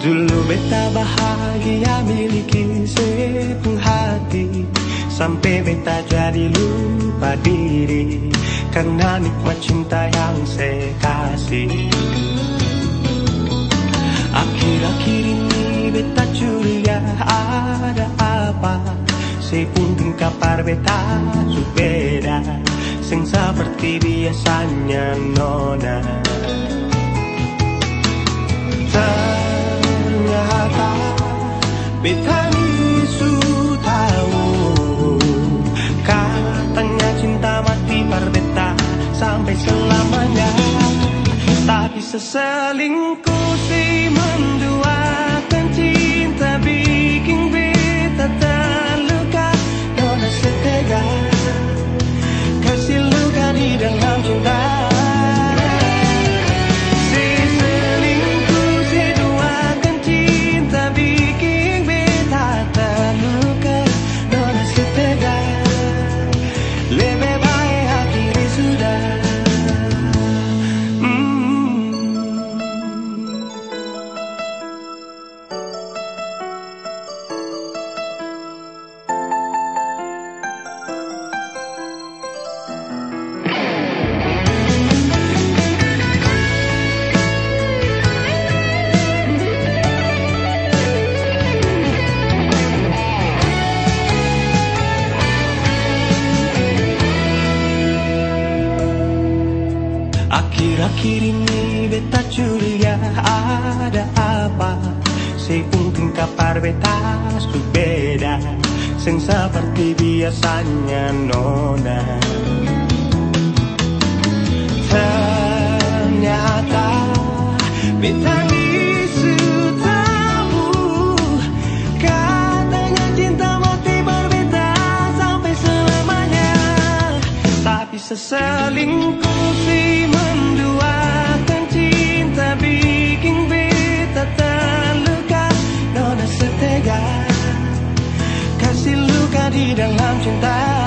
Dulu beta bahagia miliki sepenuh hati Sampai beta jadi lupa diri Karena nikmat cinta yang saya kasih. Akhir-akhir ini beta curiga ada apa Saya pun tingkapar beta beda Sing seperti biasanya nona Sampai selamanya. Tapi seselingkuh si menduakan Akhir-akhir ini beta curiga ada apa? Untung kapar beta beda Sing seperti biasanya nona. Ternyata beta isu tahu hati dalam cinta.